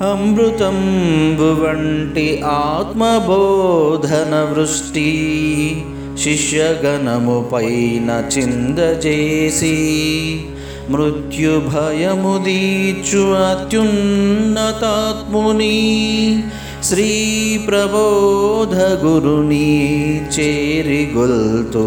అమృతంబు వంటి ఆత్మబోధన వృష్టి శిష్యగణము పైన చిందజేసి మృత్యుభయము దీచు అత్యున్నతాత్ముని శ్రీ ప్రబోధ గురుని చేరిగొల్తో